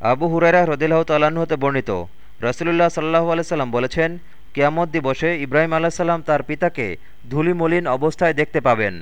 আবু হুরাইরা হ্রদিল্লাহ তাল্লাহ্ন হতে বর্ণিত। রসুলুল্লাহ সাল্লাহ আলাইসাল্লাম বলেছেন, কিয়ামত দিবসে ইব্রাহিম আলাহ সাল্লাম তার পিতাকে ধুলিমলিন অবস্থায় দেখতে পাবেন।